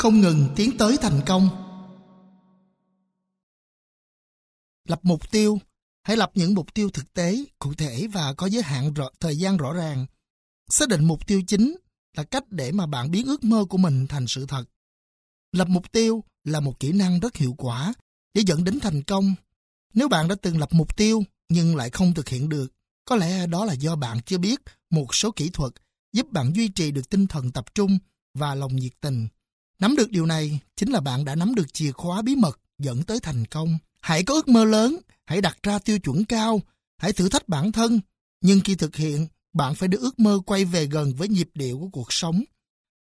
Không ngừng tiến tới thành công. Lập mục tiêu, hãy lập những mục tiêu thực tế, cụ thể và có giới hạn rõ, thời gian rõ ràng. Xác định mục tiêu chính là cách để mà bạn biến ước mơ của mình thành sự thật. Lập mục tiêu là một kỹ năng rất hiệu quả để dẫn đến thành công. Nếu bạn đã từng lập mục tiêu nhưng lại không thực hiện được, có lẽ đó là do bạn chưa biết một số kỹ thuật giúp bạn duy trì được tinh thần tập trung và lòng nhiệt tình. Nắm được điều này chính là bạn đã nắm được chìa khóa bí mật dẫn tới thành công. Hãy có ước mơ lớn, hãy đặt ra tiêu chuẩn cao, hãy thử thách bản thân. Nhưng khi thực hiện, bạn phải đưa ước mơ quay về gần với nhịp điệu của cuộc sống.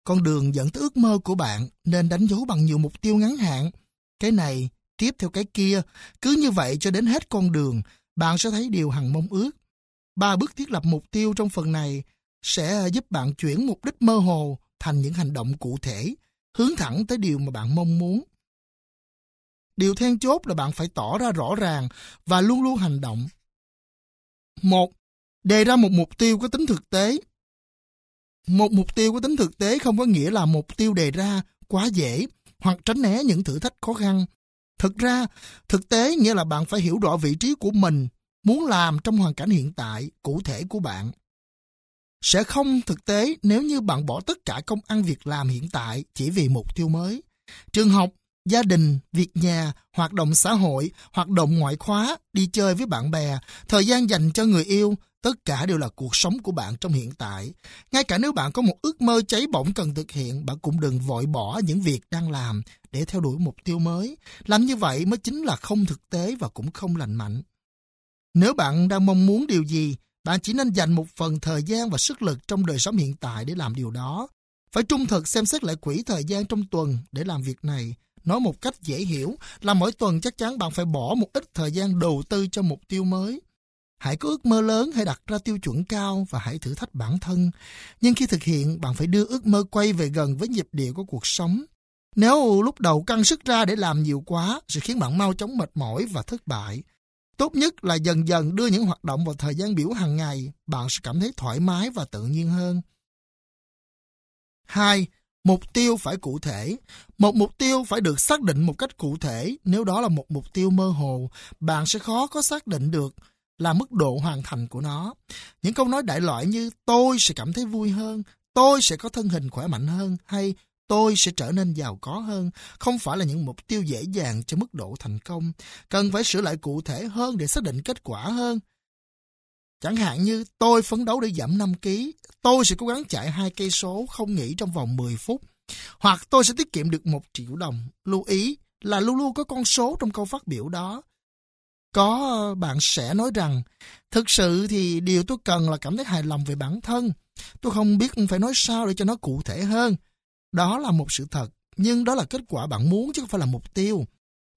Con đường dẫn tới ước mơ của bạn nên đánh dấu bằng nhiều mục tiêu ngắn hạn. Cái này, tiếp theo cái kia, cứ như vậy cho đến hết con đường, bạn sẽ thấy điều hằng mong ước. Ba bước thiết lập mục tiêu trong phần này sẽ giúp bạn chuyển mục đích mơ hồ thành những hành động cụ thể, hướng thẳng tới điều mà bạn mong muốn. Điều then chốt là bạn phải tỏ ra rõ ràng và luôn luôn hành động. Một, đề ra một mục tiêu có tính thực tế. Một mục tiêu có tính thực tế không có nghĩa là mục tiêu đề ra quá dễ hoặc tránh né những thử thách khó khăn. Thực ra, thực tế nghĩa là bạn phải hiểu rõ vị trí của mình, muốn làm trong hoàn cảnh hiện tại, cụ thể của bạn. Sẽ không thực tế nếu như bạn bỏ tất cả công ăn việc làm hiện tại chỉ vì mục tiêu mới. Trường học, gia đình, việc nhà, hoạt động xã hội, hoạt động ngoại khóa, đi chơi với bạn bè, thời gian dành cho người yêu, tất cả đều là cuộc sống của bạn trong hiện tại. Ngay cả nếu bạn có một ước mơ cháy bỏng cần thực hiện, bạn cũng đừng vội bỏ những việc đang làm để theo đuổi mục tiêu mới. Làm như vậy mới chính là không thực tế và cũng không lành mạnh. Nếu bạn đang mong muốn điều gì, bạn chỉ nên dành một phần thời gian và sức lực trong đời sống hiện tại để làm điều đó. Phải trung thực xem xét lại quỹ thời gian trong tuần để làm việc này. Nói một cách dễ hiểu là mỗi tuần chắc chắn bạn phải bỏ một ít thời gian đầu tư cho mục tiêu mới. Hãy có ước mơ lớn, hãy đặt ra tiêu chuẩn cao và hãy thử thách bản thân. Nhưng khi thực hiện, bạn phải đưa ước mơ quay về gần với nhịp điệu của cuộc sống. Nếu lúc đầu căng sức ra để làm nhiều quá, sẽ khiến bạn mau chóng mệt mỏi và thất bại. Tốt nhất là dần dần đưa những hoạt động vào thời gian biểu hàng ngày, bạn sẽ cảm thấy thoải mái và tự nhiên hơn. 2. Mục tiêu phải cụ thể. Một mục tiêu phải được xác định một cách cụ thể. Nếu đó là một mục tiêu mơ hồ, bạn sẽ khó có xác định được là mức độ hoàn thành của nó. Những câu nói đại loại như tôi sẽ cảm thấy vui hơn, tôi sẽ có thân hình khỏe mạnh hơn hay tôi sẽ trở nên giàu có hơn không phải là những mục tiêu dễ dàng cho mức độ thành công. Cần phải sửa lại cụ thể hơn để xác định kết quả hơn. Chẳng hạn như tôi phấn đấu để giảm 5 kg, tôi sẽ cố gắng chạy hai cây số không nghỉ trong vòng 10 phút. Hoặc tôi sẽ tiết kiệm được 1 triệu đồng. Lưu ý là luôn luôn có con số trong câu phát biểu đó. Có ờ, bạn sẽ nói rằng, thực sự thì điều tôi cần là cảm thấy hài lòng về bản thân. Tôi không biết phải nói sao để cho nó cụ thể hơn. Đó là một sự thật, nhưng đó là kết quả bạn muốn chứ không phải là mục tiêu.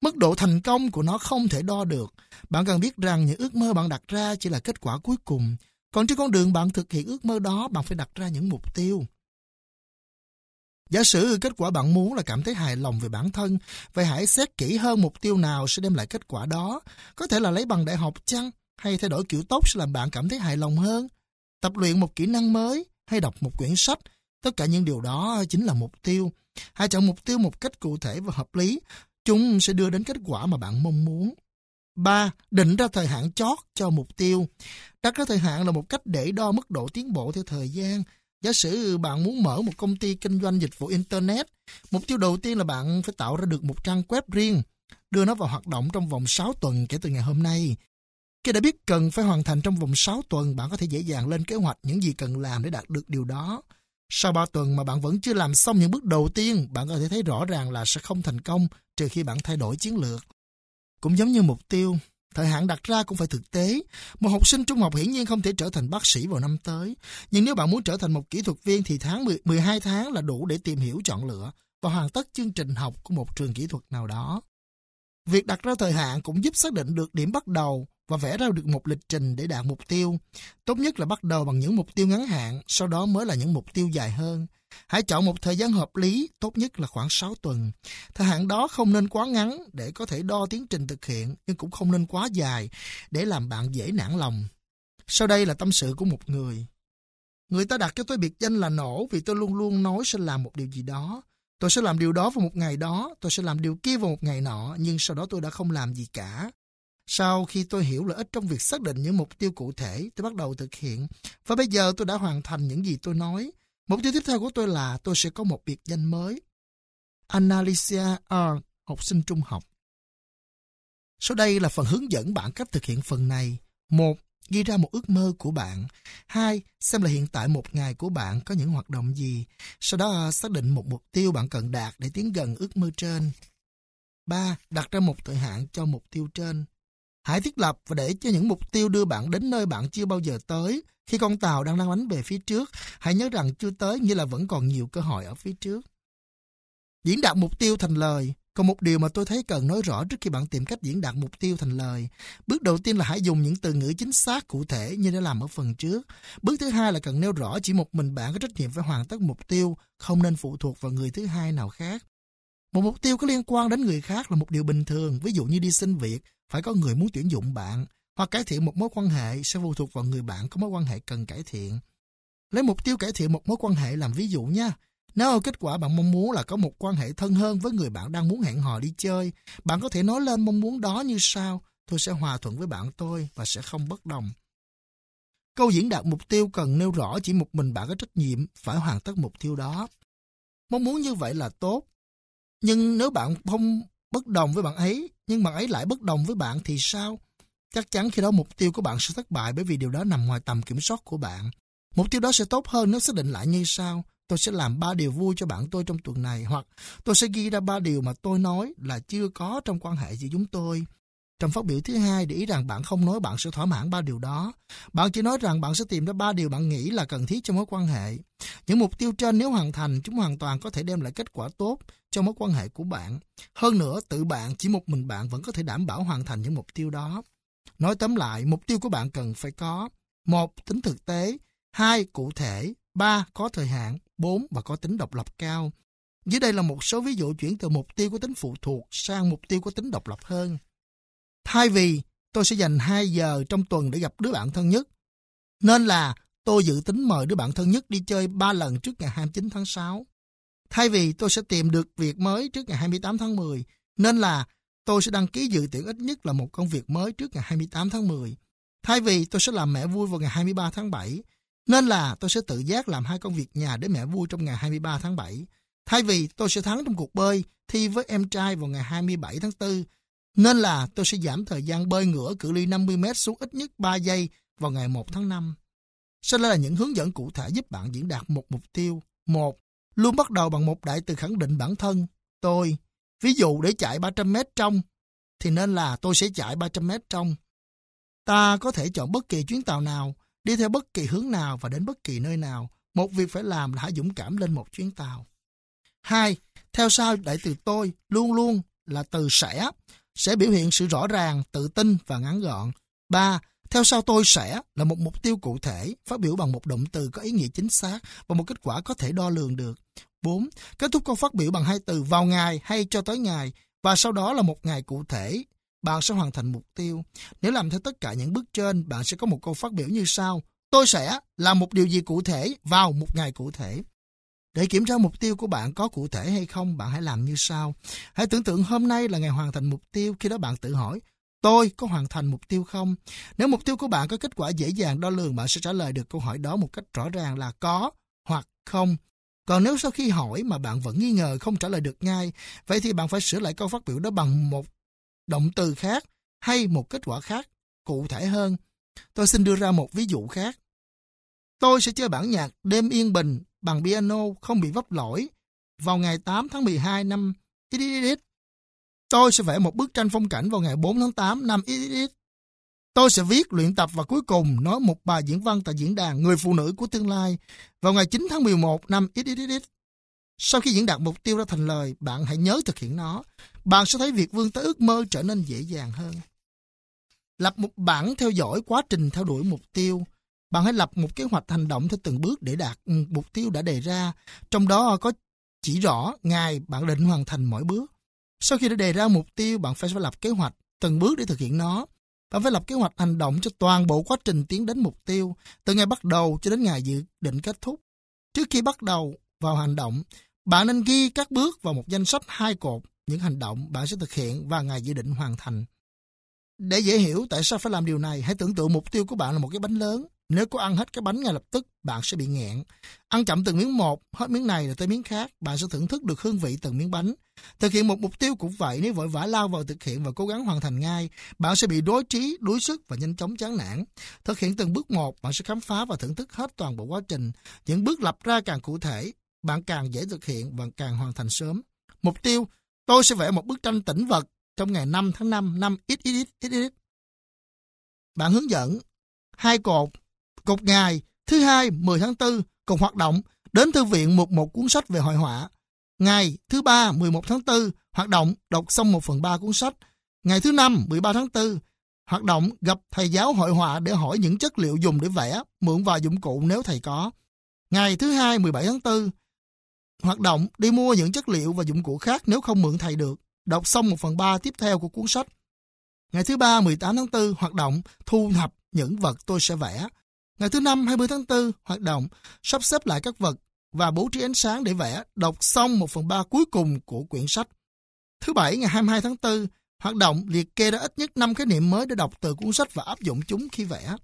Mức độ thành công của nó không thể đo được. Bạn cần biết rằng những ước mơ bạn đặt ra chỉ là kết quả cuối cùng. Còn trên con đường bạn thực hiện ước mơ đó, bạn phải đặt ra những mục tiêu. Giả sử kết quả bạn muốn là cảm thấy hài lòng về bản thân, vậy hãy xét kỹ hơn mục tiêu nào sẽ đem lại kết quả đó. Có thể là lấy bằng đại học chăng, hay thay đổi kiểu tóc sẽ làm bạn cảm thấy hài lòng hơn. Tập luyện một kỹ năng mới, hay đọc một quyển sách, tất cả những điều đó chính là mục tiêu. Hãy chọn mục tiêu một cách cụ thể và hợp lý, chúng sẽ đưa đến kết quả mà bạn mong muốn. 3. Định ra thời hạn chót cho mục tiêu. Đặt ra thời hạn là một cách để đo mức độ tiến bộ theo thời gian. Giả sử bạn muốn mở một công ty kinh doanh dịch vụ Internet, mục tiêu đầu tiên là bạn phải tạo ra được một trang web riêng, đưa nó vào hoạt động trong vòng 6 tuần kể từ ngày hôm nay. Khi đã biết cần phải hoàn thành trong vòng 6 tuần, bạn có thể dễ dàng lên kế hoạch những gì cần làm để đạt được điều đó. Sau 3 tuần mà bạn vẫn chưa làm xong những bước đầu tiên, bạn có thể thấy rõ ràng là sẽ không thành công trừ khi bạn thay đổi chiến lược. Cũng giống như mục tiêu, thời hạn đặt ra cũng phải thực tế. Một học sinh trung học hiển nhiên không thể trở thành bác sĩ vào năm tới. Nhưng nếu bạn muốn trở thành một kỹ thuật viên thì tháng 10, 12 tháng là đủ để tìm hiểu chọn lựa và hoàn tất chương trình học của một trường kỹ thuật nào đó. Việc đặt ra thời hạn cũng giúp xác định được điểm bắt đầu và vẽ ra được một lịch trình để đạt mục tiêu. Tốt nhất là bắt đầu bằng những mục tiêu ngắn hạn, sau đó mới là những mục tiêu dài hơn. Hãy chọn một thời gian hợp lý, tốt nhất là khoảng 6 tuần. Thời hạn đó không nên quá ngắn để có thể đo tiến trình thực hiện, nhưng cũng không nên quá dài để làm bạn dễ nản lòng. Sau đây là tâm sự của một người. Người ta đặt cho tôi biệt danh là nổ vì tôi luôn luôn nói sẽ làm một điều gì đó. Tôi sẽ làm điều đó vào một ngày đó, tôi sẽ làm điều kia vào một ngày nọ, nhưng sau đó tôi đã không làm gì cả. Sau khi tôi hiểu lợi ích trong việc xác định những mục tiêu cụ thể, tôi bắt đầu thực hiện. Và bây giờ tôi đã hoàn thành những gì tôi nói. Mục tiêu tiếp theo của tôi là tôi sẽ có một biệt danh mới. Analysia R, học sinh trung học. Sau đây là phần hướng dẫn bạn cách thực hiện phần này. một Ghi ra một ước mơ của bạn. hai Xem là hiện tại một ngày của bạn có những hoạt động gì. Sau đó à, xác định một mục tiêu bạn cần đạt để tiến gần ước mơ trên. 3. Đặt ra một thời hạn cho mục tiêu trên. Hãy thiết lập và để cho những mục tiêu đưa bạn đến nơi bạn chưa bao giờ tới. Khi con tàu đang lăn bánh về phía trước, hãy nhớ rằng chưa tới như là vẫn còn nhiều cơ hội ở phía trước. Diễn đạt mục tiêu thành lời. Còn một điều mà tôi thấy cần nói rõ trước khi bạn tìm cách diễn đạt mục tiêu thành lời. Bước đầu tiên là hãy dùng những từ ngữ chính xác cụ thể như đã làm ở phần trước. Bước thứ hai là cần nêu rõ chỉ một mình bạn có trách nhiệm phải hoàn tất mục tiêu, không nên phụ thuộc vào người thứ hai nào khác. Một mục tiêu có liên quan đến người khác là một điều bình thường, ví dụ như đi xin việc, phải có người muốn tuyển dụng bạn, hoặc cải thiện một mối quan hệ sẽ phụ thuộc vào người bạn có mối quan hệ cần cải thiện. Lấy mục tiêu cải thiện một mối quan hệ làm ví dụ nha. Nếu kết quả bạn mong muốn là có một quan hệ thân hơn với người bạn đang muốn hẹn hò đi chơi, bạn có thể nói lên mong muốn đó như sau, tôi sẽ hòa thuận với bạn tôi và sẽ không bất đồng. Câu diễn đạt mục tiêu cần nêu rõ chỉ một mình bạn có trách nhiệm phải hoàn tất mục tiêu đó. Mong muốn như vậy là tốt, nhưng nếu bạn không bất đồng với bạn ấy, nhưng bạn ấy lại bất đồng với bạn thì sao? Chắc chắn khi đó mục tiêu của bạn sẽ thất bại bởi vì điều đó nằm ngoài tầm kiểm soát của bạn. Mục tiêu đó sẽ tốt hơn nếu xác định lại như sau. Tôi sẽ làm ba điều vui cho bạn tôi trong tuần này hoặc tôi sẽ ghi ra ba điều mà tôi nói là chưa có trong quan hệ giữa chúng tôi. Trong phát biểu thứ hai để ý rằng bạn không nói bạn sẽ thỏa mãn ba điều đó. Bạn chỉ nói rằng bạn sẽ tìm ra ba điều bạn nghĩ là cần thiết cho mối quan hệ. Những mục tiêu trên nếu hoàn thành, chúng hoàn toàn có thể đem lại kết quả tốt cho mối quan hệ của bạn. Hơn nữa, tự bạn, chỉ một mình bạn vẫn có thể đảm bảo hoàn thành những mục tiêu đó. Nói tóm lại, mục tiêu của bạn cần phải có một Tính thực tế hai Cụ thể ba Có thời hạn 4. Và có tính độc lập cao. Dưới đây là một số ví dụ chuyển từ mục tiêu có tính phụ thuộc sang mục tiêu có tính độc lập hơn. Thay vì tôi sẽ dành 2 giờ trong tuần để gặp đứa bạn thân nhất, nên là tôi dự tính mời đứa bạn thân nhất đi chơi 3 lần trước ngày 29 tháng 6. Thay vì tôi sẽ tìm được việc mới trước ngày 28 tháng 10, nên là tôi sẽ đăng ký dự tuyển ít nhất là một công việc mới trước ngày 28 tháng 10. Thay vì tôi sẽ làm mẹ vui vào ngày 23 tháng 7, nên là tôi sẽ tự giác làm hai công việc nhà để mẹ vui trong ngày 23 tháng 7. Thay vì tôi sẽ thắng trong cuộc bơi, thi với em trai vào ngày 27 tháng 4, nên là tôi sẽ giảm thời gian bơi ngửa cự ly 50 m xuống ít nhất 3 giây vào ngày 1 tháng 5. Sau đây là những hướng dẫn cụ thể giúp bạn diễn đạt một mục tiêu. một Luôn bắt đầu bằng một đại từ khẳng định bản thân, tôi. Ví dụ để chạy 300 m trong, thì nên là tôi sẽ chạy 300 m trong. Ta có thể chọn bất kỳ chuyến tàu nào, đi theo bất kỳ hướng nào và đến bất kỳ nơi nào. Một việc phải làm là hãy dũng cảm lên một chuyến tàu. Hai, theo sau đại từ tôi luôn luôn là từ sẽ, sẽ biểu hiện sự rõ ràng, tự tin và ngắn gọn. Ba, theo sau tôi sẽ là một mục tiêu cụ thể, phát biểu bằng một động từ có ý nghĩa chính xác và một kết quả có thể đo lường được. 4. Kết thúc câu phát biểu bằng hai từ vào ngày hay cho tới ngày và sau đó là một ngày cụ thể. Bạn sẽ hoàn thành mục tiêu. Nếu làm theo tất cả những bước trên, bạn sẽ có một câu phát biểu như sau. Tôi sẽ làm một điều gì cụ thể vào một ngày cụ thể. Để kiểm tra mục tiêu của bạn có cụ thể hay không, bạn hãy làm như sau. Hãy tưởng tượng hôm nay là ngày hoàn thành mục tiêu, khi đó bạn tự hỏi, tôi có hoàn thành mục tiêu không? Nếu mục tiêu của bạn có kết quả dễ dàng đo lường, bạn sẽ trả lời được câu hỏi đó một cách rõ ràng là có hoặc không. Còn nếu sau khi hỏi mà bạn vẫn nghi ngờ không trả lời được ngay, vậy thì bạn phải sửa lại câu phát biểu đó bằng một động từ khác hay một kết quả khác, cụ thể hơn. Tôi xin đưa ra một ví dụ khác. Tôi sẽ chơi bản nhạc Đêm Yên Bình bằng piano không bị vấp lỗi vào ngày 8 tháng 12 năm Tôi sẽ vẽ một bức tranh phong cảnh vào ngày 4 tháng 8 năm Tôi sẽ viết, luyện tập và cuối cùng nói một bài diễn văn tại diễn đàn Người phụ nữ của tương lai vào ngày 9 tháng 11 năm XXX. Sau khi diễn đạt mục tiêu ra thành lời, bạn hãy nhớ thực hiện nó. Bạn sẽ thấy việc vươn tới ước mơ trở nên dễ dàng hơn. Lập một bảng theo dõi quá trình theo đuổi mục tiêu. Bạn hãy lập một kế hoạch hành động theo từng bước để đạt ừ, mục tiêu đã đề ra. Trong đó có chỉ rõ ngày bạn định hoàn thành mỗi bước. Sau khi đã đề ra mục tiêu, bạn phải lập kế hoạch từng bước để thực hiện nó. Bạn phải lập kế hoạch hành động cho toàn bộ quá trình tiến đến mục tiêu, từ ngày bắt đầu cho đến ngày dự định kết thúc. Trước khi bắt đầu vào hành động, Bạn nên ghi các bước vào một danh sách hai cột, những hành động bạn sẽ thực hiện và ngày dự định hoàn thành. Để dễ hiểu tại sao phải làm điều này, hãy tưởng tượng mục tiêu của bạn là một cái bánh lớn. Nếu có ăn hết cái bánh ngay lập tức, bạn sẽ bị nghẹn. Ăn chậm từng miếng một, hết miếng này rồi tới miếng khác, bạn sẽ thưởng thức được hương vị từng miếng bánh. Thực hiện một mục tiêu cũng vậy, nếu vội vã lao vào thực hiện và cố gắng hoàn thành ngay, bạn sẽ bị đối trí, đuối sức và nhanh chóng chán nản. Thực hiện từng bước một, bạn sẽ khám phá và thưởng thức hết toàn bộ quá trình. Những bước lập ra càng cụ thể, bạn càng dễ thực hiện và càng hoàn thành sớm. Mục tiêu, tôi sẽ vẽ một bức tranh tĩnh vật trong ngày 5 tháng 5 năm ít ít ít ít ít. Bạn hướng dẫn hai cột, cột ngày thứ hai 10 tháng 4 cùng hoạt động đến thư viện một một cuốn sách về hội họa. Ngày thứ ba 11 tháng 4 hoạt động đọc xong 1 phần 3 cuốn sách. Ngày thứ năm 13 tháng 4 hoạt động gặp thầy giáo hội họa để hỏi những chất liệu dùng để vẽ, mượn vài dụng cụ nếu thầy có. Ngày thứ hai 17 tháng 4 hoạt động đi mua những chất liệu và dụng cụ khác nếu không mượn thầy được. Đọc xong 1 phần 3 tiếp theo của cuốn sách. Ngày thứ 3 18 tháng 4 hoạt động thu thập những vật tôi sẽ vẽ. Ngày thứ 5 20 tháng 4 hoạt động sắp xếp lại các vật và bố trí ánh sáng để vẽ, đọc xong 1 phần 3 cuối cùng của quyển sách. Thứ bảy ngày 22 tháng 4 hoạt động liệt kê ra ít nhất 5 khái niệm mới để đọc từ cuốn sách và áp dụng chúng khi vẽ.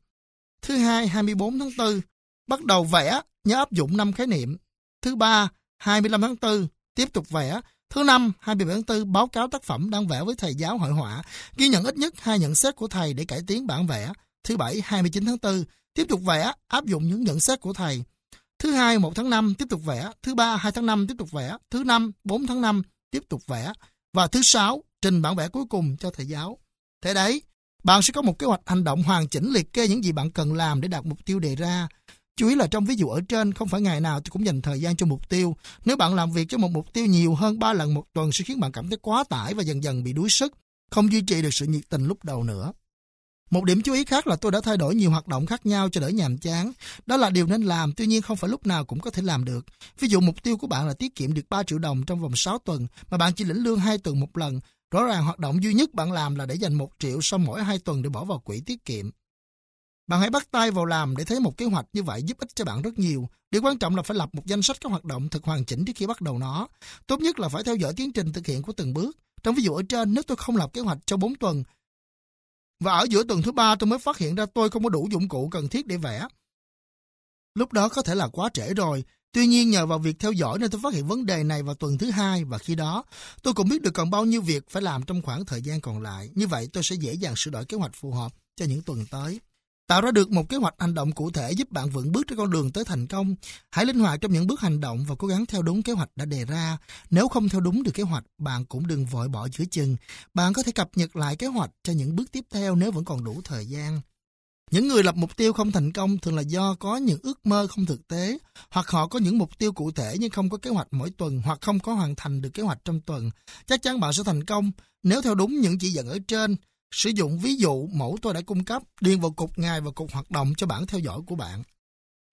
Thứ hai 24 tháng 4 bắt đầu vẽ, nhớ áp dụng 5 khái niệm. Thứ ba 25 tháng 4 tiếp tục vẽ, Thứ năm, 27 tháng 4 báo cáo tác phẩm đang vẽ với thầy giáo hội họa, ghi nhận ít nhất hai nhận xét của thầy để cải tiến bản vẽ. Thứ bảy, 29 tháng 4 tiếp tục vẽ, áp dụng những nhận xét của thầy. Thứ hai, 1 tháng 5 tiếp tục vẽ. Thứ ba, 2 tháng 5 tiếp tục vẽ. Thứ năm, 4 tháng 5 tiếp tục vẽ. Và thứ sáu, trình bản vẽ cuối cùng cho thầy giáo. Thế đấy, bạn sẽ có một kế hoạch hành động hoàn chỉnh liệt kê những gì bạn cần làm để đạt mục tiêu đề ra. Chú ý là trong ví dụ ở trên, không phải ngày nào tôi cũng dành thời gian cho mục tiêu. Nếu bạn làm việc cho một mục tiêu nhiều hơn 3 lần một tuần sẽ khiến bạn cảm thấy quá tải và dần dần bị đuối sức, không duy trì được sự nhiệt tình lúc đầu nữa. Một điểm chú ý khác là tôi đã thay đổi nhiều hoạt động khác nhau cho đỡ nhàm chán. Đó là điều nên làm, tuy nhiên không phải lúc nào cũng có thể làm được. Ví dụ mục tiêu của bạn là tiết kiệm được 3 triệu đồng trong vòng 6 tuần, mà bạn chỉ lĩnh lương 2 tuần một lần. Rõ ràng hoạt động duy nhất bạn làm là để dành 1 triệu sau mỗi 2 tuần để bỏ vào quỹ tiết kiệm. Bạn hãy bắt tay vào làm để thấy một kế hoạch như vậy giúp ích cho bạn rất nhiều. Điều quan trọng là phải lập một danh sách các hoạt động thật hoàn chỉnh trước khi bắt đầu nó. Tốt nhất là phải theo dõi tiến trình thực hiện của từng bước. Trong ví dụ ở trên, nếu tôi không lập kế hoạch cho 4 tuần, và ở giữa tuần thứ ba tôi mới phát hiện ra tôi không có đủ dụng cụ cần thiết để vẽ. Lúc đó có thể là quá trễ rồi. Tuy nhiên nhờ vào việc theo dõi nên tôi phát hiện vấn đề này vào tuần thứ hai và khi đó tôi cũng biết được còn bao nhiêu việc phải làm trong khoảng thời gian còn lại. Như vậy tôi sẽ dễ dàng sửa đổi kế hoạch phù hợp cho những tuần tới. Tạo ra được một kế hoạch hành động cụ thể giúp bạn vững bước trên con đường tới thành công. Hãy linh hoạt trong những bước hành động và cố gắng theo đúng kế hoạch đã đề ra. Nếu không theo đúng được kế hoạch, bạn cũng đừng vội bỏ giữa chừng. Bạn có thể cập nhật lại kế hoạch cho những bước tiếp theo nếu vẫn còn đủ thời gian. Những người lập mục tiêu không thành công thường là do có những ước mơ không thực tế, hoặc họ có những mục tiêu cụ thể nhưng không có kế hoạch mỗi tuần, hoặc không có hoàn thành được kế hoạch trong tuần. Chắc chắn bạn sẽ thành công nếu theo đúng những chỉ dẫn ở trên. Sử dụng ví dụ mẫu tôi đã cung cấp, điền vào cục ngày và cục hoạt động cho bản theo dõi của bạn.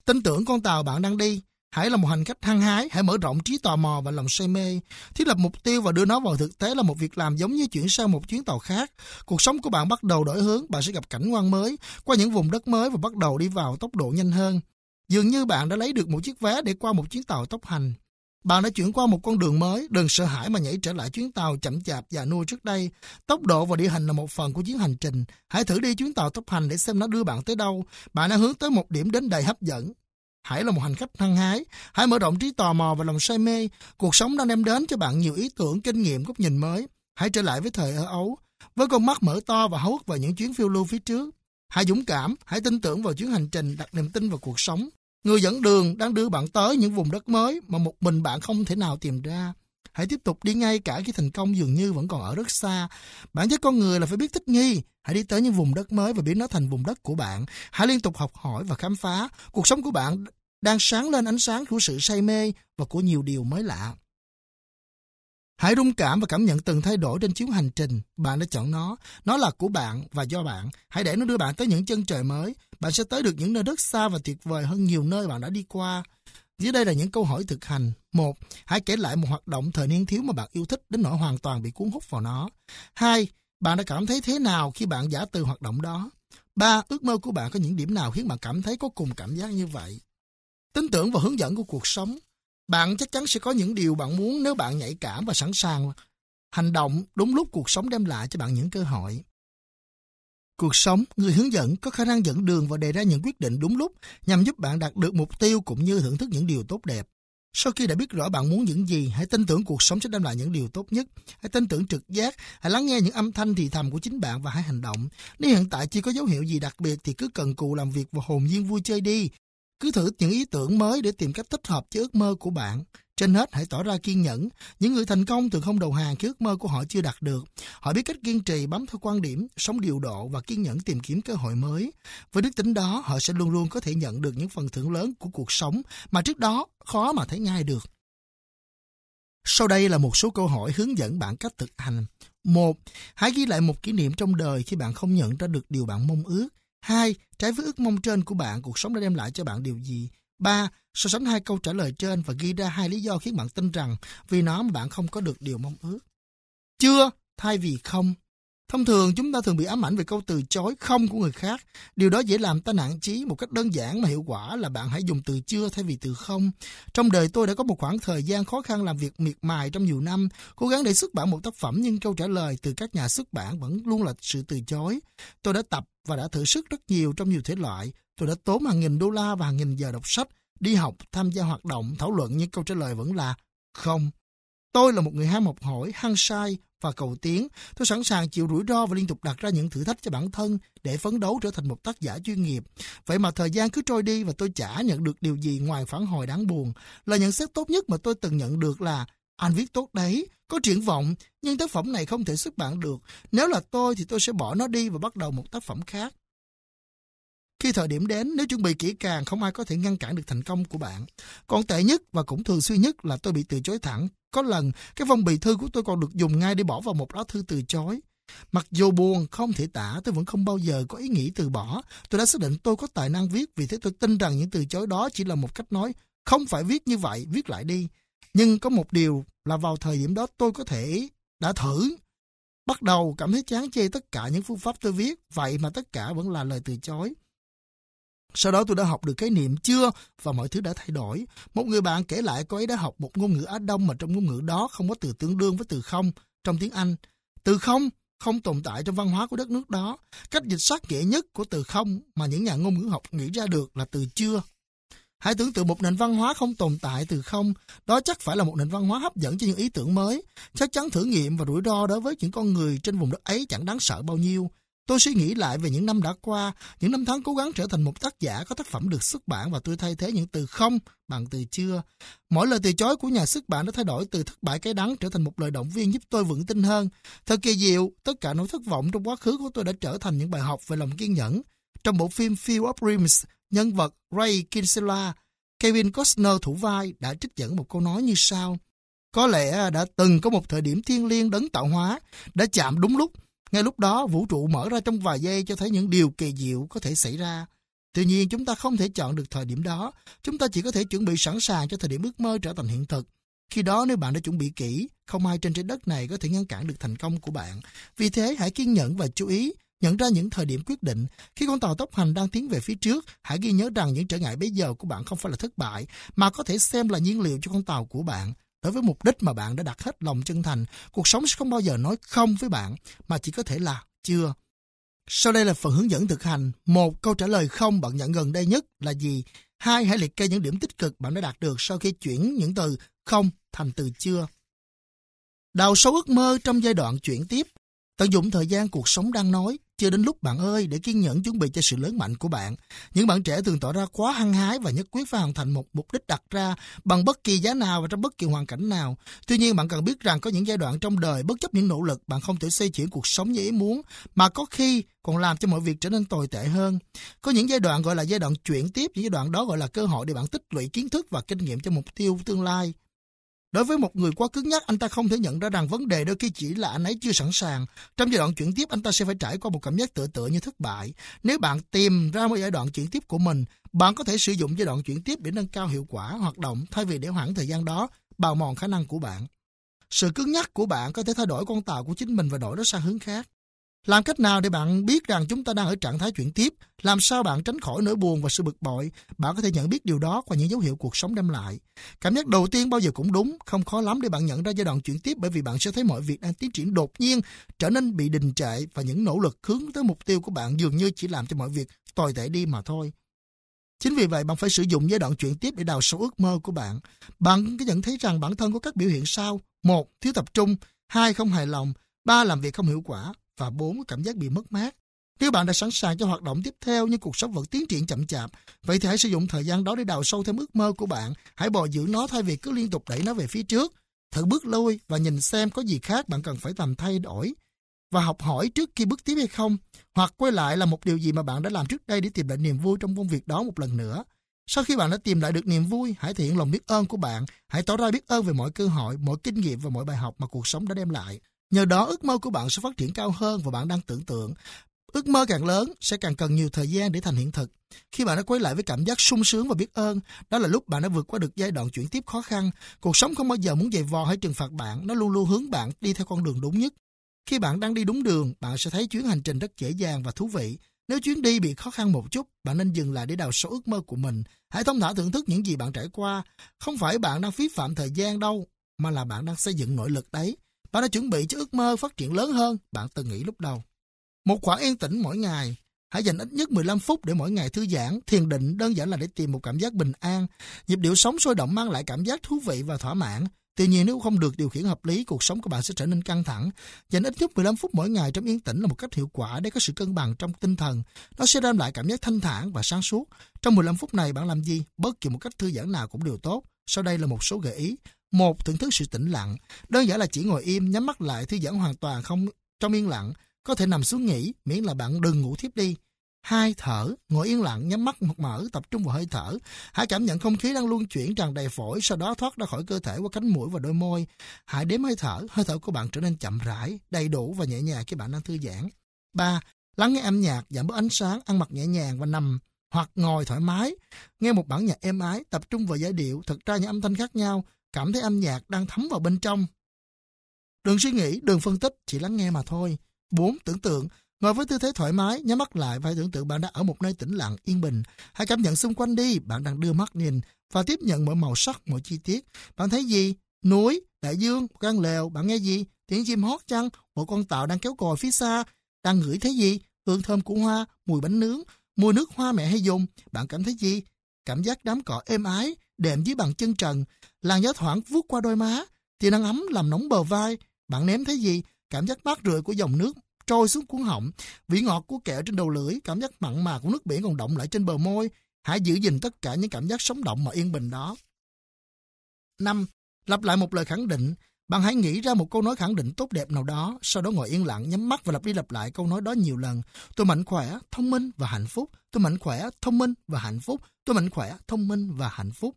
Tin tưởng con tàu bạn đang đi, hãy là một hành khách hăng hái, hãy mở rộng trí tò mò và lòng say mê. Thiết lập mục tiêu và đưa nó vào thực tế là một việc làm giống như chuyển sang một chuyến tàu khác. Cuộc sống của bạn bắt đầu đổi hướng, bạn sẽ gặp cảnh quan mới, qua những vùng đất mới và bắt đầu đi vào tốc độ nhanh hơn. Dường như bạn đã lấy được một chiếc vé để qua một chuyến tàu tốc hành. Bạn đã chuyển qua một con đường mới, đừng sợ hãi mà nhảy trở lại chuyến tàu chậm chạp và nua trước đây. Tốc độ và địa hình là một phần của chuyến hành trình. Hãy thử đi chuyến tàu tốc hành để xem nó đưa bạn tới đâu. Bạn đang hướng tới một điểm đến đầy hấp dẫn. Hãy là một hành khách hăng hái, hãy mở rộng trí tò mò và lòng say mê. Cuộc sống đang đem đến cho bạn nhiều ý tưởng, kinh nghiệm, góc nhìn mới. Hãy trở lại với thời ở ấu, với con mắt mở to và háo hức vào những chuyến phiêu lưu phía trước. Hãy dũng cảm, hãy tin tưởng vào chuyến hành trình, đặt niềm tin vào cuộc sống. Người dẫn đường đang đưa bạn tới những vùng đất mới mà một mình bạn không thể nào tìm ra. Hãy tiếp tục đi ngay cả khi thành công dường như vẫn còn ở rất xa. Bản chất con người là phải biết thích nghi. Hãy đi tới những vùng đất mới và biến nó thành vùng đất của bạn. Hãy liên tục học hỏi và khám phá. Cuộc sống của bạn đang sáng lên ánh sáng của sự say mê và của nhiều điều mới lạ. Hãy rung cảm và cảm nhận từng thay đổi trên chuyến hành trình. Bạn đã chọn nó. Nó là của bạn và do bạn. Hãy để nó đưa bạn tới những chân trời mới. Bạn sẽ tới được những nơi rất xa và tuyệt vời hơn nhiều nơi bạn đã đi qua. Dưới đây là những câu hỏi thực hành. Một, hãy kể lại một hoạt động thời niên thiếu mà bạn yêu thích đến nỗi hoàn toàn bị cuốn hút vào nó. Hai, bạn đã cảm thấy thế nào khi bạn giả từ hoạt động đó? Ba, ước mơ của bạn có những điểm nào khiến bạn cảm thấy có cùng cảm giác như vậy? Tin tưởng và hướng dẫn của cuộc sống. Bạn chắc chắn sẽ có những điều bạn muốn nếu bạn nhạy cảm và sẵn sàng hành động đúng lúc cuộc sống đem lại cho bạn những cơ hội. Cuộc sống, người hướng dẫn có khả năng dẫn đường và đề ra những quyết định đúng lúc nhằm giúp bạn đạt được mục tiêu cũng như thưởng thức những điều tốt đẹp. Sau khi đã biết rõ bạn muốn những gì, hãy tin tưởng cuộc sống sẽ đem lại những điều tốt nhất. Hãy tin tưởng trực giác, hãy lắng nghe những âm thanh thì thầm của chính bạn và hãy hành động. Nếu hiện tại chưa có dấu hiệu gì đặc biệt thì cứ cần cù làm việc và hồn nhiên vui chơi đi. Cứ thử những ý tưởng mới để tìm cách thích hợp với ước mơ của bạn. Trên hết hãy tỏ ra kiên nhẫn. Những người thành công thường không đầu hàng khi ước mơ của họ chưa đạt được. Họ biết cách kiên trì bám theo quan điểm, sống điều độ và kiên nhẫn tìm kiếm cơ hội mới. Với đức tính đó, họ sẽ luôn luôn có thể nhận được những phần thưởng lớn của cuộc sống mà trước đó khó mà thấy ngay được. Sau đây là một số câu hỏi hướng dẫn bạn cách thực hành. Một, hãy ghi lại một kỷ niệm trong đời khi bạn không nhận ra được điều bạn mong ước. Hai, trái với ước mong trên của bạn, cuộc sống đã đem lại cho bạn điều gì? 3. So sánh hai câu trả lời trên và ghi ra hai lý do khiến bạn tin rằng vì nó mà bạn không có được điều mong ước. Chưa thay vì không. Thông thường chúng ta thường bị ám ảnh về câu từ chối không của người khác. Điều đó dễ làm ta nản chí một cách đơn giản mà hiệu quả là bạn hãy dùng từ chưa thay vì từ không. Trong đời tôi đã có một khoảng thời gian khó khăn làm việc miệt mài trong nhiều năm, cố gắng để xuất bản một tác phẩm nhưng câu trả lời từ các nhà xuất bản vẫn luôn là sự từ chối. Tôi đã tập và đã thử sức rất nhiều trong nhiều thể loại. Tôi đã tốn hàng nghìn đô la và hàng nghìn giờ đọc sách, đi học, tham gia hoạt động, thảo luận nhưng câu trả lời vẫn là không. Tôi là một người ham học hỏi, hăng sai và cầu tiến. Tôi sẵn sàng chịu rủi ro và liên tục đặt ra những thử thách cho bản thân để phấn đấu trở thành một tác giả chuyên nghiệp. Vậy mà thời gian cứ trôi đi và tôi chả nhận được điều gì ngoài phản hồi đáng buồn. Lời nhận xét tốt nhất mà tôi từng nhận được là anh viết tốt đấy, có triển vọng, nhưng tác phẩm này không thể xuất bản được. Nếu là tôi thì tôi sẽ bỏ nó đi và bắt đầu một tác phẩm khác. Khi thời điểm đến, nếu chuẩn bị kỹ càng, không ai có thể ngăn cản được thành công của bạn. Còn tệ nhất và cũng thường xuyên nhất là tôi bị từ chối thẳng. Có lần, cái phong bì thư của tôi còn được dùng ngay để bỏ vào một lá thư từ chối. Mặc dù buồn, không thể tả, tôi vẫn không bao giờ có ý nghĩ từ bỏ. Tôi đã xác định tôi có tài năng viết, vì thế tôi tin rằng những từ chối đó chỉ là một cách nói, không phải viết như vậy, viết lại đi. Nhưng có một điều là vào thời điểm đó tôi có thể đã thử. Bắt đầu cảm thấy chán chê tất cả những phương pháp tôi viết, vậy mà tất cả vẫn là lời từ chối. Sau đó tôi đã học được cái niệm chưa và mọi thứ đã thay đổi. Một người bạn kể lại cô ấy đã học một ngôn ngữ Á Đông mà trong ngôn ngữ đó không có từ tương đương với từ không trong tiếng Anh. Từ không không tồn tại trong văn hóa của đất nước đó. Cách dịch sát nghĩa nhất của từ không mà những nhà ngôn ngữ học nghĩ ra được là từ chưa. Hãy tưởng tượng một nền văn hóa không tồn tại từ không, đó chắc phải là một nền văn hóa hấp dẫn cho những ý tưởng mới. Chắc chắn thử nghiệm và rủi ro đối với những con người trên vùng đất ấy chẳng đáng sợ bao nhiêu. Tôi suy nghĩ lại về những năm đã qua, những năm tháng cố gắng trở thành một tác giả có tác phẩm được xuất bản và tôi thay thế những từ không bằng từ chưa. Mỗi lời từ chối của nhà xuất bản đã thay đổi từ thất bại cái đắng trở thành một lời động viên giúp tôi vững tin hơn. Thật kỳ diệu, tất cả nỗi thất vọng trong quá khứ của tôi đã trở thành những bài học về lòng kiên nhẫn. Trong bộ phim Field of Dreams, nhân vật Ray Kinsella, Kevin Costner thủ vai đã trích dẫn một câu nói như sau. Có lẽ đã từng có một thời điểm thiên liêng đấng tạo hóa, đã chạm đúng lúc, ngay lúc đó, vũ trụ mở ra trong vài giây cho thấy những điều kỳ diệu có thể xảy ra. Tuy nhiên, chúng ta không thể chọn được thời điểm đó. Chúng ta chỉ có thể chuẩn bị sẵn sàng cho thời điểm ước mơ trở thành hiện thực. Khi đó, nếu bạn đã chuẩn bị kỹ, không ai trên trái đất này có thể ngăn cản được thành công của bạn. Vì thế, hãy kiên nhẫn và chú ý, nhận ra những thời điểm quyết định. Khi con tàu tốc hành đang tiến về phía trước, hãy ghi nhớ rằng những trở ngại bây giờ của bạn không phải là thất bại, mà có thể xem là nhiên liệu cho con tàu của bạn. Đối với mục đích mà bạn đã đặt hết lòng chân thành, cuộc sống sẽ không bao giờ nói không với bạn, mà chỉ có thể là chưa. Sau đây là phần hướng dẫn thực hành. Một, câu trả lời không bạn nhận gần đây nhất là gì? Hai, hãy liệt kê những điểm tích cực bạn đã đạt được sau khi chuyển những từ không thành từ chưa. Đào sâu ước mơ trong giai đoạn chuyển tiếp. Tận dụng thời gian cuộc sống đang nói, chưa đến lúc bạn ơi để kiên nhẫn chuẩn bị cho sự lớn mạnh của bạn. Những bạn trẻ thường tỏ ra quá hăng hái và nhất quyết phải hoàn thành một mục đích đặt ra bằng bất kỳ giá nào và trong bất kỳ hoàn cảnh nào. Tuy nhiên bạn cần biết rằng có những giai đoạn trong đời bất chấp những nỗ lực bạn không thể xây chuyển cuộc sống như ý muốn mà có khi còn làm cho mọi việc trở nên tồi tệ hơn. Có những giai đoạn gọi là giai đoạn chuyển tiếp, những giai đoạn đó gọi là cơ hội để bạn tích lũy kiến thức và kinh nghiệm cho mục tiêu tương lai. Đối với một người quá cứng nhắc, anh ta không thể nhận ra rằng vấn đề đôi khi chỉ là anh ấy chưa sẵn sàng. Trong giai đoạn chuyển tiếp, anh ta sẽ phải trải qua một cảm giác tựa tựa như thất bại. Nếu bạn tìm ra một giai đoạn chuyển tiếp của mình, bạn có thể sử dụng giai đoạn chuyển tiếp để nâng cao hiệu quả hoạt động thay vì để hoãn thời gian đó, bào mòn khả năng của bạn. Sự cứng nhắc của bạn có thể thay đổi con tàu của chính mình và đổi nó sang hướng khác. Làm cách nào để bạn biết rằng chúng ta đang ở trạng thái chuyển tiếp? Làm sao bạn tránh khỏi nỗi buồn và sự bực bội? Bạn có thể nhận biết điều đó qua những dấu hiệu cuộc sống đem lại. Cảm giác đầu tiên bao giờ cũng đúng, không khó lắm để bạn nhận ra giai đoạn chuyển tiếp bởi vì bạn sẽ thấy mọi việc đang tiến triển đột nhiên, trở nên bị đình trệ và những nỗ lực hướng tới mục tiêu của bạn dường như chỉ làm cho mọi việc tồi tệ đi mà thôi. Chính vì vậy bạn phải sử dụng giai đoạn chuyển tiếp để đào sâu ước mơ của bạn. Bạn có nhận thấy rằng bản thân có các biểu hiện sau. một Thiếu tập trung. hai Không hài lòng. ba Làm việc không hiệu quả và bốn cảm giác bị mất mát. Nếu bạn đã sẵn sàng cho hoạt động tiếp theo nhưng cuộc sống vẫn tiến triển chậm chạp, vậy thì hãy sử dụng thời gian đó để đào sâu thêm ước mơ của bạn. Hãy bồi dưỡng nó thay vì cứ liên tục đẩy nó về phía trước. Thử bước lui và nhìn xem có gì khác bạn cần phải làm thay đổi và học hỏi trước khi bước tiếp hay không, hoặc quay lại là một điều gì mà bạn đã làm trước đây để tìm lại niềm vui trong công việc đó một lần nữa. Sau khi bạn đã tìm lại được niềm vui, hãy thể hiện lòng biết ơn của bạn, hãy tỏ ra biết ơn về mọi cơ hội, mọi kinh nghiệm và mọi bài học mà cuộc sống đã đem lại. Nhờ đó ước mơ của bạn sẽ phát triển cao hơn và bạn đang tưởng tượng. Ước mơ càng lớn sẽ càng cần nhiều thời gian để thành hiện thực. Khi bạn đã quay lại với cảm giác sung sướng và biết ơn, đó là lúc bạn đã vượt qua được giai đoạn chuyển tiếp khó khăn. Cuộc sống không bao giờ muốn giày vò hay trừng phạt bạn, nó luôn luôn hướng bạn đi theo con đường đúng nhất. Khi bạn đang đi đúng đường, bạn sẽ thấy chuyến hành trình rất dễ dàng và thú vị. Nếu chuyến đi bị khó khăn một chút, bạn nên dừng lại để đào sâu ước mơ của mình. Hãy thông thả thưởng thức những gì bạn trải qua. Không phải bạn đang phí phạm thời gian đâu, mà là bạn đang xây dựng nội lực đấy. Bạn đã chuẩn bị cho ước mơ phát triển lớn hơn bạn từng nghĩ lúc đầu. Một khoảng yên tĩnh mỗi ngày. Hãy dành ít nhất 15 phút để mỗi ngày thư giãn. Thiền định đơn giản là để tìm một cảm giác bình an. Nhịp điệu sống sôi động mang lại cảm giác thú vị và thỏa mãn. Tuy nhiên nếu không được điều khiển hợp lý, cuộc sống của bạn sẽ trở nên căng thẳng. Dành ít nhất 15 phút mỗi ngày trong yên tĩnh là một cách hiệu quả để có sự cân bằng trong tinh thần. Nó sẽ đem lại cảm giác thanh thản và sáng suốt. Trong 15 phút này bạn làm gì? Bất kỳ một cách thư giãn nào cũng đều tốt. Sau đây là một số gợi ý. Một, thưởng thức sự tĩnh lặng. Đơn giản là chỉ ngồi im, nhắm mắt lại, thư giãn hoàn toàn không trong yên lặng. Có thể nằm xuống nghỉ, miễn là bạn đừng ngủ thiếp đi. Hai, thở, ngồi yên lặng, nhắm mắt một mở, tập trung vào hơi thở. Hãy cảm nhận không khí đang luân chuyển tràn đầy phổi, sau đó thoát ra khỏi cơ thể qua cánh mũi và đôi môi. Hãy đếm hơi thở, hơi thở của bạn trở nên chậm rãi, đầy đủ và nhẹ nhàng khi bạn đang thư giãn. Ba, lắng nghe âm nhạc, giảm bớt ánh sáng, ăn mặc nhẹ nhàng và nằm hoặc ngồi thoải mái. Nghe một bản nhạc êm ái, tập trung vào giai điệu, thật ra những âm thanh khác nhau, cảm thấy âm nhạc đang thấm vào bên trong. Đừng suy nghĩ, đừng phân tích, chỉ lắng nghe mà thôi. 4. Tưởng tượng, Ngồi với tư thế thoải mái, nhắm mắt lại và hãy tưởng tượng bạn đã ở một nơi tĩnh lặng, yên bình. Hãy cảm nhận xung quanh đi, bạn đang đưa mắt nhìn và tiếp nhận mọi màu sắc, mọi chi tiết. Bạn thấy gì? Núi, đại dương, căn lều, bạn nghe gì? Tiếng chim hót chăng? Một con tàu đang kéo còi phía xa. Đang ngửi thấy gì? Hương thơm của hoa, mùi bánh nướng, mùi nước hoa mẹ hay dùng. Bạn cảm thấy gì? Cảm giác đám cỏ êm ái, đệm dưới bàn chân trần, làn gió thoảng vuốt qua đôi má, thì nắng ấm làm nóng bờ vai. Bạn nếm thấy gì? Cảm giác mát rượi của dòng nước trôi xuống cuốn họng, vị ngọt của kẹo trên đầu lưỡi, cảm giác mặn mà của nước biển còn động lại trên bờ môi. Hãy giữ gìn tất cả những cảm giác sống động mà yên bình đó. 5. Lặp lại một lời khẳng định. Bạn hãy nghĩ ra một câu nói khẳng định tốt đẹp nào đó, sau đó ngồi yên lặng, nhắm mắt và lặp đi lặp lại câu nói đó nhiều lần. Tôi mạnh khỏe, thông minh và hạnh phúc. Tôi mạnh khỏe, thông minh và hạnh phúc. Tôi mạnh khỏe, thông minh và hạnh phúc.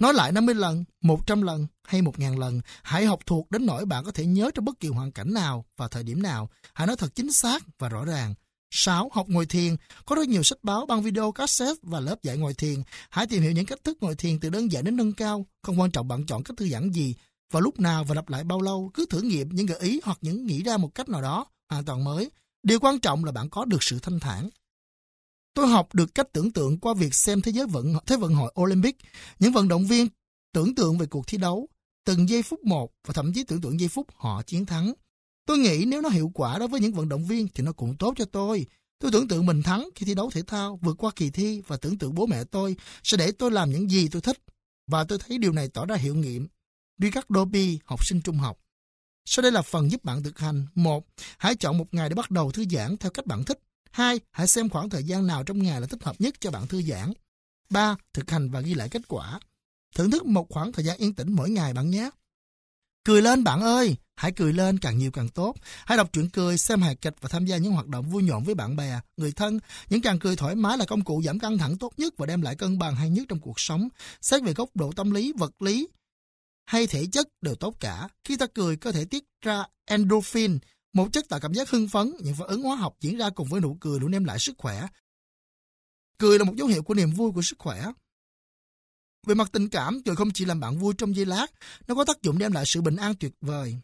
Nói lại 50 lần, 100 lần hay 1.000 lần, hãy học thuộc đến nỗi bạn có thể nhớ trong bất kỳ hoàn cảnh nào và thời điểm nào. Hãy nói thật chính xác và rõ ràng. 6. Học ngồi thiền. Có rất nhiều sách báo, băng video, cassette và lớp dạy ngồi thiền. Hãy tìm hiểu những cách thức ngồi thiền từ đơn giản đến nâng cao. Không quan trọng bạn chọn cách thư giãn gì, vào lúc nào và lặp lại bao lâu. Cứ thử nghiệm những gợi ý hoặc những nghĩ ra một cách nào đó hoàn toàn mới. Điều quan trọng là bạn có được sự thanh thản. Tôi học được cách tưởng tượng qua việc xem thế giới vận thế vận hội Olympic. Những vận động viên tưởng tượng về cuộc thi đấu, từng giây phút một và thậm chí tưởng tượng giây phút họ chiến thắng. Tôi nghĩ nếu nó hiệu quả đối với những vận động viên thì nó cũng tốt cho tôi. Tôi tưởng tượng mình thắng khi thi đấu thể thao, vượt qua kỳ thi và tưởng tượng bố mẹ tôi sẽ để tôi làm những gì tôi thích. Và tôi thấy điều này tỏ ra hiệu nghiệm. Ricardo B, học sinh trung học. Sau đây là phần giúp bạn thực hành. một Hãy chọn một ngày để bắt đầu thư giãn theo cách bạn thích. 2. Hãy xem khoảng thời gian nào trong ngày là thích hợp nhất cho bạn thư giãn. 3. Thực hành và ghi lại kết quả. Thưởng thức một khoảng thời gian yên tĩnh mỗi ngày bạn nhé. Cười lên bạn ơi! Hãy cười lên càng nhiều càng tốt. Hãy đọc truyện cười, xem hài kịch và tham gia những hoạt động vui nhộn với bạn bè, người thân. Những càng cười thoải mái là công cụ giảm căng thẳng tốt nhất và đem lại cân bằng hay nhất trong cuộc sống. Xét về góc độ tâm lý, vật lý hay thể chất đều tốt cả. Khi ta cười có thể tiết ra endorphin, một chất tạo cảm giác hưng phấn, những phản ứng hóa học diễn ra cùng với nụ cười luôn đem lại sức khỏe. Cười là một dấu hiệu của niềm vui của sức khỏe. Về mặt tình cảm, cười không chỉ làm bạn vui trong giây lát, nó có tác dụng đem lại sự bình an tuyệt vời.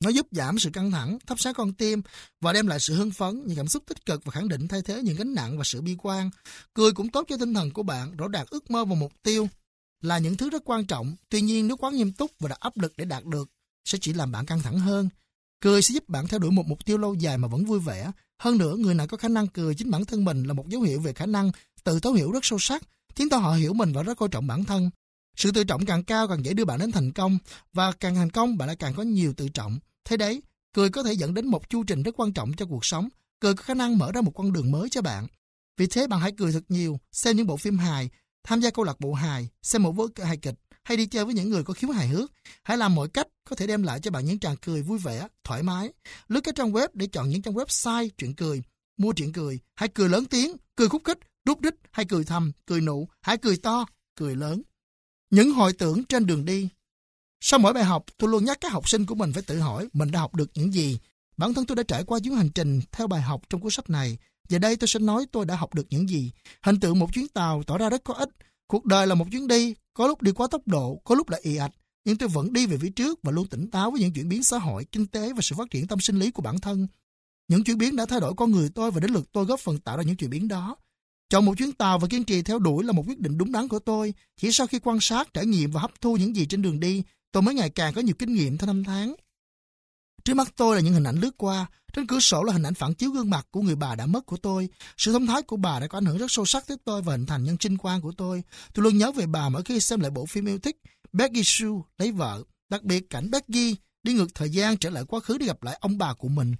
Nó giúp giảm sự căng thẳng, thắp sáng con tim và đem lại sự hưng phấn, những cảm xúc tích cực và khẳng định thay thế những gánh nặng và sự bi quan. Cười cũng tốt cho tinh thần của bạn, rõ đạt ước mơ và mục tiêu là những thứ rất quan trọng. Tuy nhiên nếu quá nghiêm túc và đặt áp lực để đạt được sẽ chỉ làm bạn căng thẳng hơn. Cười sẽ giúp bạn theo đuổi một mục tiêu lâu dài mà vẫn vui vẻ. Hơn nữa, người nào có khả năng cười chính bản thân mình là một dấu hiệu về khả năng tự thấu hiểu rất sâu sắc, khiến cho họ hiểu mình và rất coi trọng bản thân. Sự tự trọng càng cao càng dễ đưa bạn đến thành công và càng thành công bạn lại càng có nhiều tự trọng. Thế đấy, cười có thể dẫn đến một chu trình rất quan trọng cho cuộc sống. Cười có khả năng mở ra một con đường mới cho bạn. Vì thế bạn hãy cười thật nhiều, xem những bộ phim hài, tham gia câu lạc bộ hài, xem một vở hài kịch, hay đi chơi với những người có khiếu hài hước. Hãy làm mọi cách có thể đem lại cho bạn những tràng cười vui vẻ, thoải mái. Lướt các trang web để chọn những trang website chuyện cười, mua chuyện cười. Hãy cười lớn tiếng, cười khúc khích, rút rít, hay cười thầm, cười nụ, hãy cười to, cười lớn. Những hồi tưởng trên đường đi Sau mỗi bài học, tôi luôn nhắc các học sinh của mình phải tự hỏi mình đã học được những gì. Bản thân tôi đã trải qua chuyến hành trình theo bài học trong cuốn sách này. Giờ đây tôi sẽ nói tôi đã học được những gì. Hình tượng một chuyến tàu tỏ ra rất có ích. Cuộc đời là một chuyến đi, có lúc đi quá tốc độ, có lúc là ì ạch. Nhưng tôi vẫn đi về phía trước và luôn tỉnh táo với những chuyển biến xã hội, kinh tế và sự phát triển tâm sinh lý của bản thân. Những chuyển biến đã thay đổi con người tôi và đến lượt tôi góp phần tạo ra những chuyển biến đó. Chọn một chuyến tàu và kiên trì theo đuổi là một quyết định đúng đắn của tôi. Chỉ sau khi quan sát, trải nghiệm và hấp thu những gì trên đường đi, tôi mới ngày càng có nhiều kinh nghiệm theo năm tháng. Trước mắt tôi là những hình ảnh lướt qua, trên cửa sổ là hình ảnh phản chiếu gương mặt của người bà đã mất của tôi. Sự thông thái của bà đã có ảnh hưởng rất sâu sắc tới tôi và hình thành nhân sinh quan của tôi. Tôi luôn nhớ về bà mỗi khi xem lại bộ phim yêu thích Becky Sue lấy vợ. Đặc biệt cảnh Becky đi ngược thời gian trở lại quá khứ để gặp lại ông bà của mình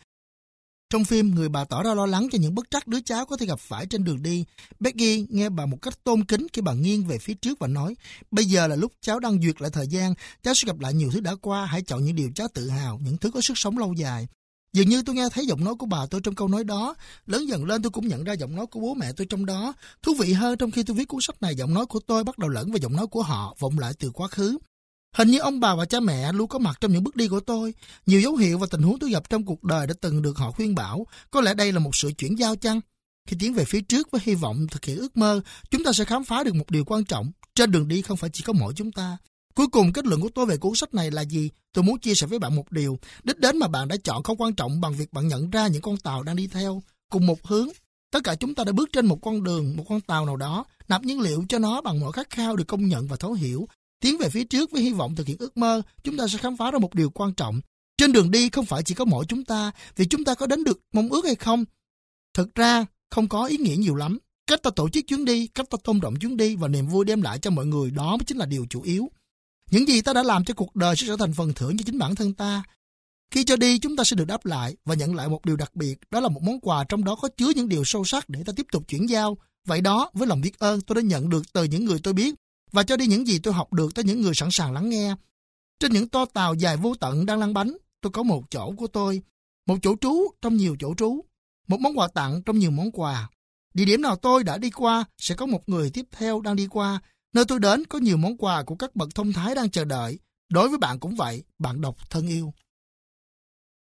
trong phim, người bà tỏ ra lo lắng cho những bất trắc đứa cháu có thể gặp phải trên đường đi. Becky nghe bà một cách tôn kính khi bà nghiêng về phía trước và nói, bây giờ là lúc cháu đang duyệt lại thời gian, cháu sẽ gặp lại nhiều thứ đã qua, hãy chọn những điều cháu tự hào, những thứ có sức sống lâu dài. Dường như tôi nghe thấy giọng nói của bà tôi trong câu nói đó, lớn dần lên tôi cũng nhận ra giọng nói của bố mẹ tôi trong đó. Thú vị hơn trong khi tôi viết cuốn sách này, giọng nói của tôi bắt đầu lẫn vào giọng nói của họ, vọng lại từ quá khứ. Hình như ông bà và cha mẹ luôn có mặt trong những bước đi của tôi. Nhiều dấu hiệu và tình huống tôi gặp trong cuộc đời đã từng được họ khuyên bảo. Có lẽ đây là một sự chuyển giao chăng? Khi tiến về phía trước với hy vọng thực hiện ước mơ, chúng ta sẽ khám phá được một điều quan trọng. Trên đường đi không phải chỉ có mỗi chúng ta. Cuối cùng kết luận của tôi về cuốn sách này là gì? Tôi muốn chia sẻ với bạn một điều. Đích đến mà bạn đã chọn không quan trọng bằng việc bạn nhận ra những con tàu đang đi theo cùng một hướng. Tất cả chúng ta đã bước trên một con đường, một con tàu nào đó, nạp nhiên liệu cho nó bằng mọi khát khao được công nhận và thấu hiểu. Tiến về phía trước với hy vọng thực hiện ước mơ, chúng ta sẽ khám phá ra một điều quan trọng. Trên đường đi không phải chỉ có mỗi chúng ta, vì chúng ta có đến được mong ước hay không. Thực ra, không có ý nghĩa nhiều lắm. Cách ta tổ chức chuyến đi, cách ta tôn trọng chuyến đi và niềm vui đem lại cho mọi người đó mới chính là điều chủ yếu. Những gì ta đã làm cho cuộc đời sẽ trở thành phần thưởng cho chính bản thân ta. Khi cho đi, chúng ta sẽ được đáp lại và nhận lại một điều đặc biệt, đó là một món quà trong đó có chứa những điều sâu sắc để ta tiếp tục chuyển giao. Vậy đó, với lòng biết ơn tôi đã nhận được từ những người tôi biết và cho đi những gì tôi học được tới những người sẵn sàng lắng nghe. Trên những to tàu dài vô tận đang lăn bánh, tôi có một chỗ của tôi, một chỗ trú trong nhiều chỗ trú, một món quà tặng trong nhiều món quà. Địa điểm nào tôi đã đi qua sẽ có một người tiếp theo đang đi qua. Nơi tôi đến có nhiều món quà của các bậc thông thái đang chờ đợi. Đối với bạn cũng vậy, bạn đọc thân yêu.